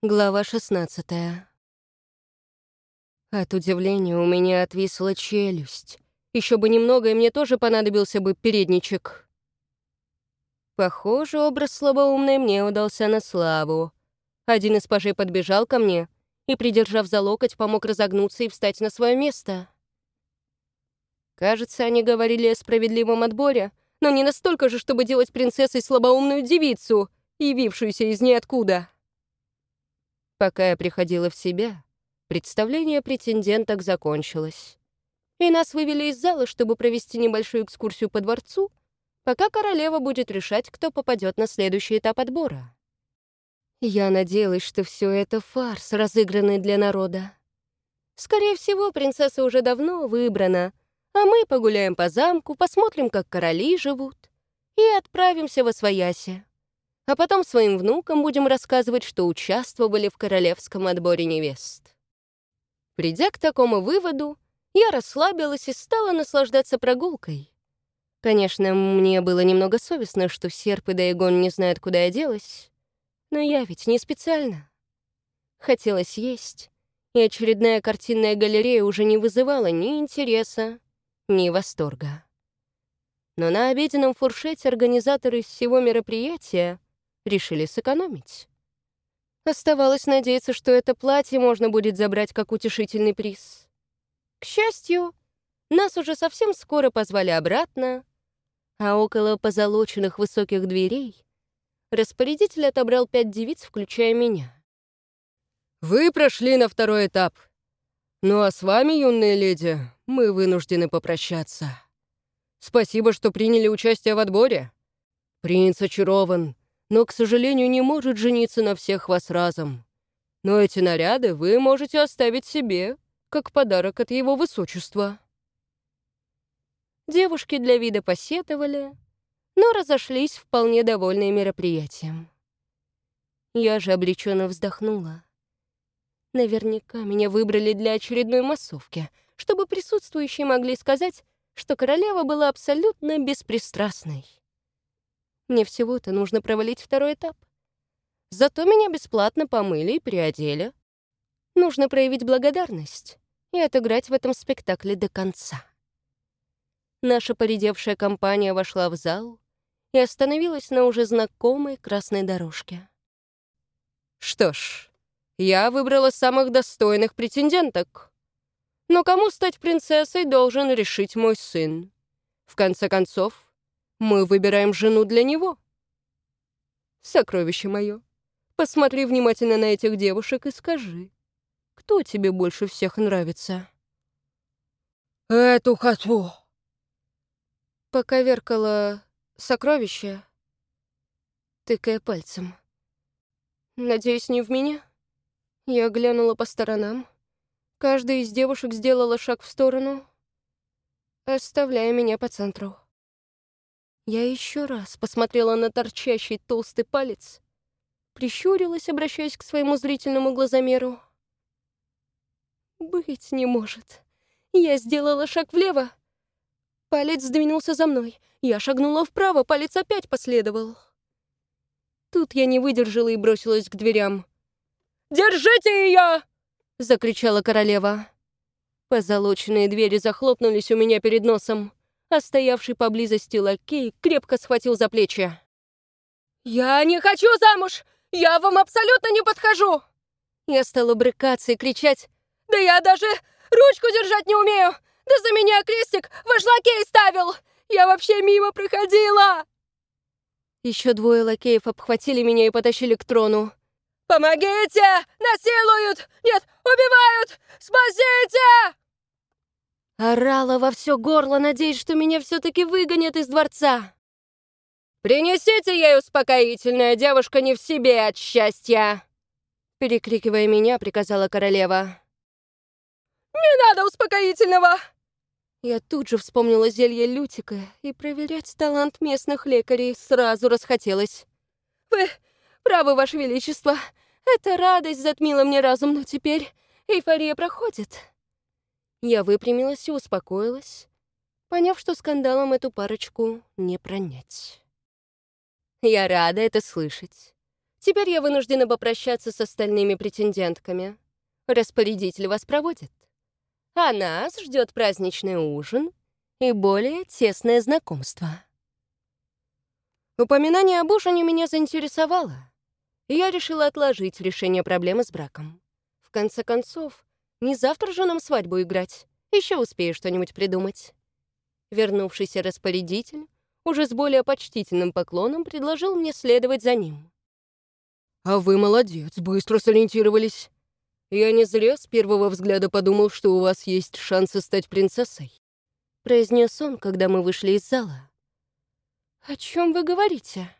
Глава 16 От удивления у меня отвисла челюсть. Еще бы немного, и мне тоже понадобился бы передничек. Похоже, образ слабоумной мне удался на славу. Один из пажей подбежал ко мне и, придержав за локоть, помог разогнуться и встать на свое место. Кажется, они говорили о справедливом отборе, но не настолько же, чтобы делать принцессой слабоумную девицу, явившуюся из ниоткуда. Пока я приходила в себя, представление претенденток закончилось. И нас вывели из зала, чтобы провести небольшую экскурсию по дворцу, пока королева будет решать, кто попадет на следующий этап отбора. Я надеялась, что все это фарс, разыгранный для народа. Скорее всего, принцесса уже давно выбрана, а мы погуляем по замку, посмотрим, как короли живут, и отправимся во Свояси а потом своим внукам будем рассказывать, что участвовали в королевском отборе невест. Придя к такому выводу, я расслабилась и стала наслаждаться прогулкой. Конечно, мне было немного совестно, что Серп и Дайгон не знают, куда я делась, но я ведь не специально. Хотелось есть, и очередная картинная галерея уже не вызывала ни интереса, ни восторга. Но на обеденном фуршете организаторы всего мероприятия решили сэкономить. Оставалось надеяться, что это платье можно будет забрать как утешительный приз. К счастью, нас уже совсем скоро позвали обратно, а около позолоченных высоких дверей распорядитель отобрал пять девиц, включая меня. «Вы прошли на второй этап. Ну а с вами, юные леди, мы вынуждены попрощаться. Спасибо, что приняли участие в отборе. Принц очарован но, к сожалению, не может жениться на всех вас разом. Но эти наряды вы можете оставить себе, как подарок от его высочества». Девушки для вида посетовали, но разошлись вполне довольные мероприятием. Я же облеченно вздохнула. Наверняка меня выбрали для очередной массовки, чтобы присутствующие могли сказать, что королева была абсолютно беспристрастной. Мне всего-то нужно провалить второй этап. Зато меня бесплатно помыли и приодели. Нужно проявить благодарность и отыграть в этом спектакле до конца. Наша поредевшая компания вошла в зал и остановилась на уже знакомой красной дорожке. Что ж, я выбрала самых достойных претенденток. Но кому стать принцессой, должен решить мой сын. В конце концов, мы выбираем жену для него. Сокровище мое, посмотри внимательно на этих девушек и скажи, кто тебе больше всех нравится? Эту хату. Поковеркала сокровище, тыкая пальцем. Надеюсь, не в меня? Я глянула по сторонам. Каждая из девушек сделала шаг в сторону, оставляя меня по центру. Я еще раз посмотрела на торчащий толстый палец, прищурилась, обращаясь к своему зрительному глазомеру. «Быть не может. Я сделала шаг влево. Палец сдвинулся за мной. Я шагнула вправо, палец опять последовал. Тут я не выдержала и бросилась к дверям. «Держите ее!» — закричала королева. Позолоченные двери захлопнулись у меня перед носом а стоявший поблизости лакей крепко схватил за плечи. «Я не хочу замуж! Я вам абсолютно не подхожу!» Я стала брыкаться и кричать. «Да я даже ручку держать не умею! Да за меня крестик ваш лакей ставил! Я вообще мимо проходила!» Еще двое лакеев обхватили меня и потащили к трону. «Помогите! Насилуют! Нет, убивают! Спасите!» Орала во все горло, надеясь, что меня все-таки выгонят из дворца. «Принесите ей успокоительное, девушка не в себе от счастья!» Перекрикивая меня, приказала королева. «Не надо успокоительного!» Я тут же вспомнила зелье Лютика, и проверять талант местных лекарей сразу расхотелось. «Вы правы, Ваше Величество. Эта радость затмила мне разум, но теперь эйфория проходит. Я выпрямилась и успокоилась, поняв, что скандалом эту парочку не пронять. «Я рада это слышать. Теперь я вынуждена попрощаться с остальными претендентками. Распорядитель вас проводит. А нас ждет праздничный ужин и более тесное знакомство. Упоминание об ужине меня заинтересовало, и я решила отложить решение проблемы с браком. В конце концов, не завтра же нам свадьбу играть. Еще успею что-нибудь придумать. Вернувшийся распорядитель уже с более почтительным поклоном предложил мне следовать за ним. «А вы молодец, быстро сориентировались. Я не зря с первого взгляда подумал, что у вас есть шансы стать принцессой», произнес он, когда мы вышли из зала. «О чем вы говорите?»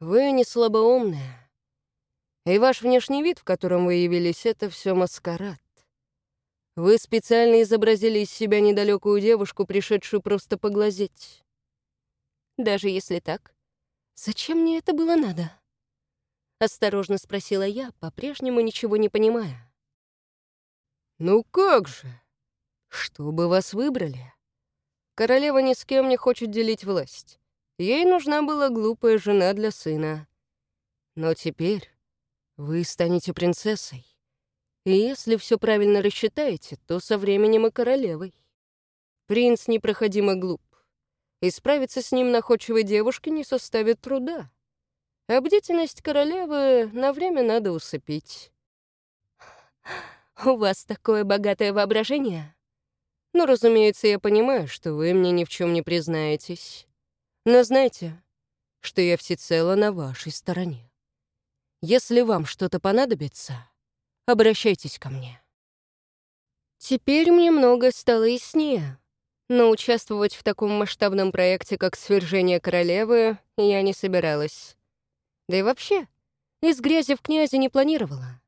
«Вы не слабоумная. И ваш внешний вид, в котором вы явились, это все маскарад. Вы специально изобразили из себя недалекую девушку, пришедшую просто поглазеть. Даже если так, зачем мне это было надо? Осторожно спросила я, по-прежнему ничего не понимая. «Ну как же? Чтобы вас выбрали. Королева ни с кем не хочет делить власть. Ей нужна была глупая жена для сына. Но теперь вы станете принцессой. И если все правильно рассчитаете, то со временем и королевой. Принц непроходимо глуп. И справиться с ним находчивой девушке не составит труда. А бдительность королевы на время надо усыпить. «У вас такое богатое воображение?» «Ну, разумеется, я понимаю, что вы мне ни в чем не признаетесь. Но знайте, что я всецело на вашей стороне. Если вам что-то понадобится, обращайтесь ко мне». Теперь мне многое стало яснее. Но участвовать в таком масштабном проекте, как свержение королевы, я не собиралась. Да и вообще, из грязи в князе не планировала.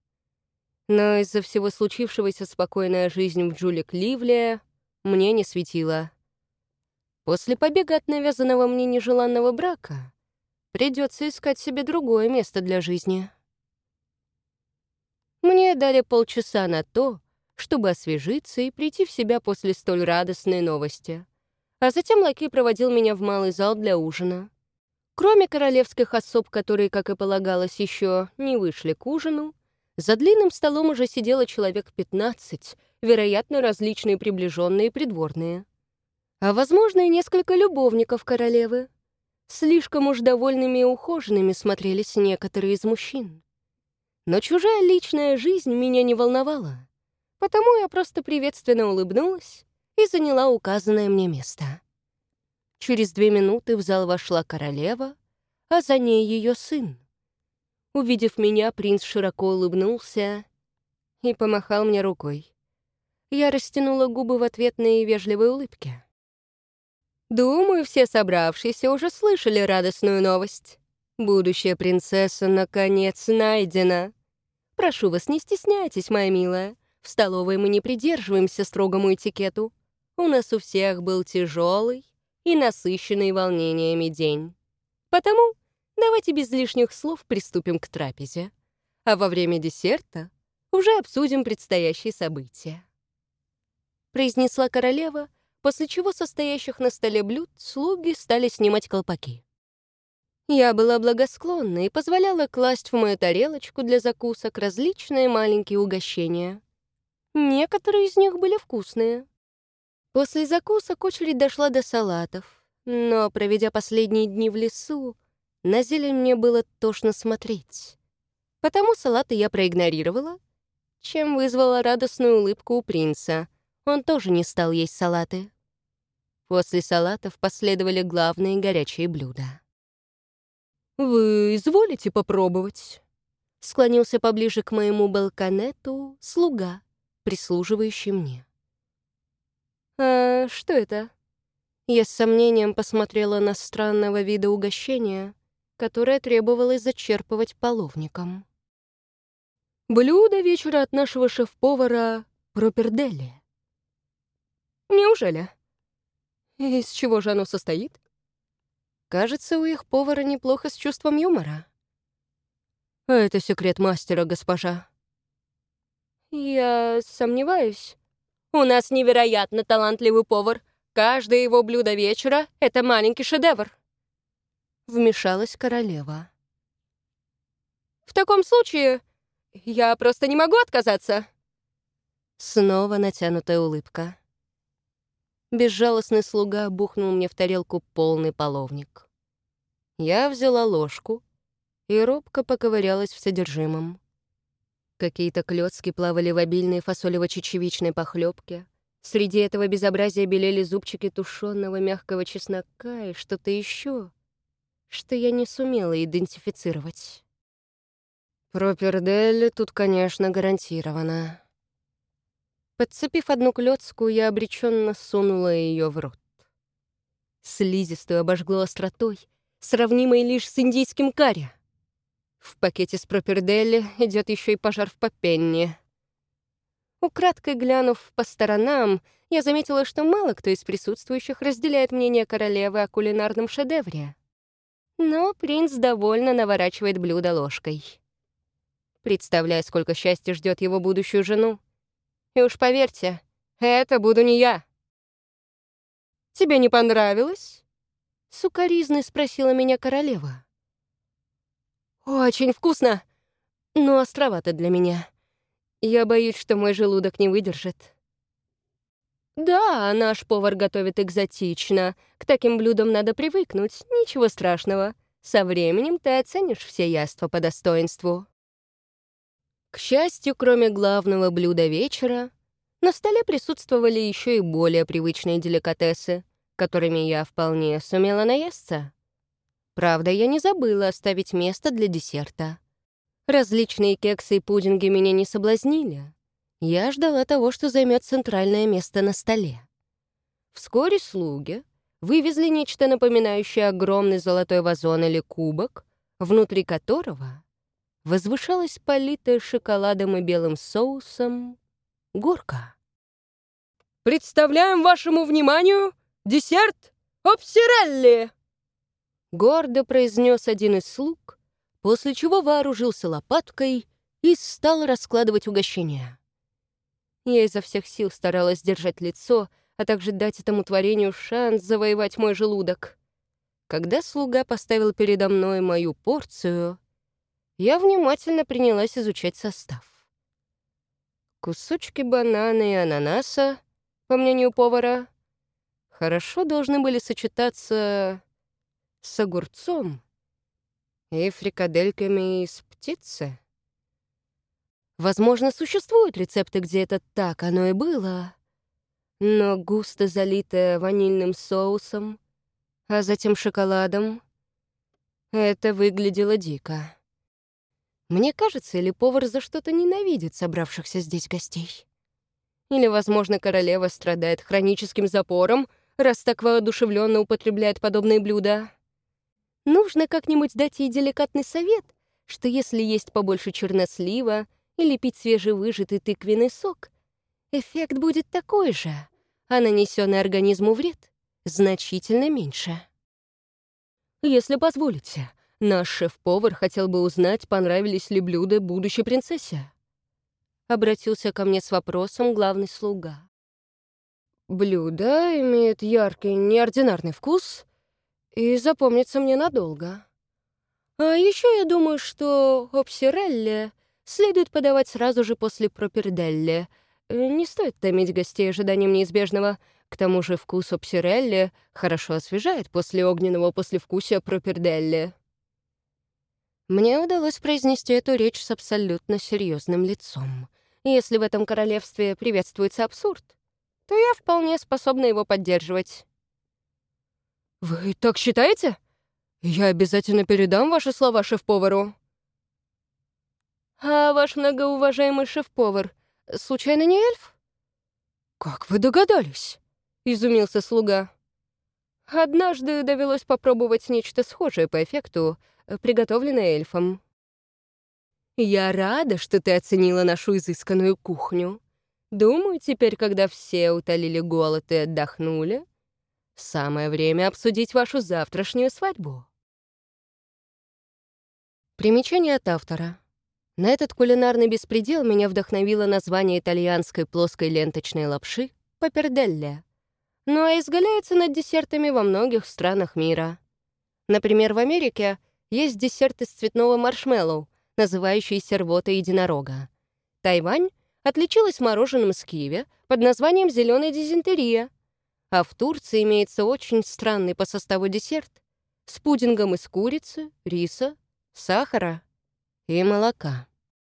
Но из-за всего случившегося спокойная жизнь в Джулик Ливлия мне не светила. После побега от навязанного мне нежеланного брака придется искать себе другое место для жизни. Мне дали полчаса на то, чтобы освежиться и прийти в себя после столь радостной новости. А затем лакей проводил меня в малый зал для ужина. Кроме королевских особ, которые, как и полагалось, еще не вышли к ужину, за длинным столом уже сидело человек 15, вероятно, различные приближенные придворные. А, возможно, и несколько любовников королевы. Слишком уж довольными и ухоженными смотрелись некоторые из мужчин. Но чужая личная жизнь меня не волновала. Потому я просто приветственно улыбнулась и заняла указанное мне место. Через две минуты в зал вошла королева, а за ней ее сын. Увидев меня, принц широко улыбнулся и помахал мне рукой. Я растянула губы в ответные вежливой улыбке. Думаю, все собравшиеся уже слышали радостную новость. Будущая принцесса наконец найдена. Прошу вас, не стесняйтесь, моя милая. В столовой мы не придерживаемся строгому этикету. У нас у всех был тяжелый и насыщенный волнениями день. Потому давайте без лишних слов приступим к трапезе. А во время десерта уже обсудим предстоящие события. Произнесла королева, после чего состоящих на столе блюд слуги стали снимать колпаки. Я была благосклонна и позволяла класть в мою тарелочку для закусок различные маленькие угощения. Некоторые из них были вкусные. После закусок очередь дошла до салатов, но, проведя последние дни в лесу, на зелень мне было тошно смотреть. Потому салаты я проигнорировала, чем вызвала радостную улыбку у принца. Он тоже не стал есть салаты. После салатов последовали главные горячие блюда. «Вы изволите попробовать?» Склонился поближе к моему балконету слуга, прислуживающий мне. «А что это?» Я с сомнением посмотрела на странного вида угощения, которое требовалось зачерпывать половником. «Блюдо вечера от нашего шеф-повара Пропердели». «Неужели? Из чего же оно состоит?» «Кажется, у их повара неплохо с чувством юмора». «Это секрет мастера, госпожа», «Я сомневаюсь. У нас невероятно талантливый повар. Каждое его блюдо вечера — это маленький шедевр». Вмешалась королева. В таком случае я просто не могу отказаться. Снова натянутая улыбка. Безжалостный слуга бухнул мне в тарелку полный половник. Я взяла ложку и робко поковырялась в содержимом. Какие-то клёцки плавали в обильной фасолево-чечевичной похлебке. Среди этого безобразия белели зубчики тушеного мягкого чеснока и что-то еще, что я не сумела идентифицировать. Пропердель тут, конечно, гарантировано. Подцепив одну клетку, я обреченно сунула ее в рот. Слизистую обожгло остротой, сравнимой лишь с индийским карри. В пакете с пропердели идет еще и пожар в попенне. Украдкой глянув по сторонам, я заметила, что мало кто из присутствующих разделяет мнение королевы о кулинарном шедевре. Но принц довольно наворачивает блюдо ложкой. Представляя, сколько счастья ждет его будущую жену. И уж поверьте, это буду не я. «Тебе не понравилось?» Сукаризной спросила меня королева. «Очень вкусно, но островато для меня. Я боюсь, что мой желудок не выдержит». «Да, наш повар готовит экзотично. К таким блюдам надо привыкнуть, ничего страшного. Со временем ты оценишь все яства по достоинству». К счастью, кроме главного блюда вечера, на столе присутствовали еще и более привычные деликатесы, которыми я вполне сумела наесться. Правда, я не забыла оставить место для десерта. Различные кексы и пудинги меня не соблазнили. Я ждала того, что займет центральное место на столе. Вскоре слуги вывезли нечто напоминающее огромный золотой вазон или кубок, внутри которого возвышалась политая шоколадом и белым соусом горка. «Представляем вашему вниманию десерт обсирелли!» Гордо произнес один из слуг, после чего вооружился лопаткой и стал раскладывать угощение. Я изо всех сил старалась держать лицо, а также дать этому творению шанс завоевать мой желудок. Когда слуга поставил передо мной мою порцию, я внимательно принялась изучать состав. Кусочки банана и ананаса, по мнению повара, хорошо должны были сочетаться с огурцом и фрикадельками из птицы. Возможно, существуют рецепты, где это так оно и было, но густо залитое ванильным соусом, а затем шоколадом, это выглядело дико. Мне кажется, или повар за что-то ненавидит собравшихся здесь гостей. Или, возможно, королева страдает хроническим запором, раз так воодушевленно употребляет подобные блюда. Нужно как-нибудь дать ей деликатный совет, что если есть побольше чернослива или пить свежевыжатый тыквенный сок, эффект будет такой же, а нанесенный организму вред значительно меньше. Если позволите, Наш шеф-повар хотел бы узнать, понравились ли блюда будущей принцессе. Обратился ко мне с вопросом главный слуга. Блюдо имеет яркий, неординарный вкус и запомнится мне надолго. А еще я думаю, что обсирелле следует подавать сразу же после проперделле. Не стоит томить гостей ожиданием неизбежного. К тому же вкус обсирелле хорошо освежает после огненного послевкусия проперделле. Мне удалось произнести эту речь с абсолютно серьезным лицом. Если в этом королевстве приветствуется абсурд, то я вполне способна его поддерживать. «Вы так считаете? Я обязательно передам ваши слова шеф-повару». «А ваш многоуважаемый шеф-повар случайно не эльф?» «Как вы догадались?» — изумился слуга. «Однажды довелось попробовать нечто схожее по эффекту — Э, приготовленное эльфом. «Я рада, что ты оценила нашу изысканную кухню. Думаю, теперь, когда все утолили голод и отдохнули, самое время обсудить вашу завтрашнюю свадьбу». Примечание от автора. На этот кулинарный беспредел меня вдохновило название итальянской плоской ленточной лапши «паперделле», но изгаляется над десертами во многих странах мира. Например, в Америке — есть десерт из цветного маршмеллоу, называющейся рвотой единорога. Тайвань отличилась мороженым с киви под названием «зеленая дизентерия». А в Турции имеется очень странный по составу десерт с пудингом из курицы, риса, сахара и молока.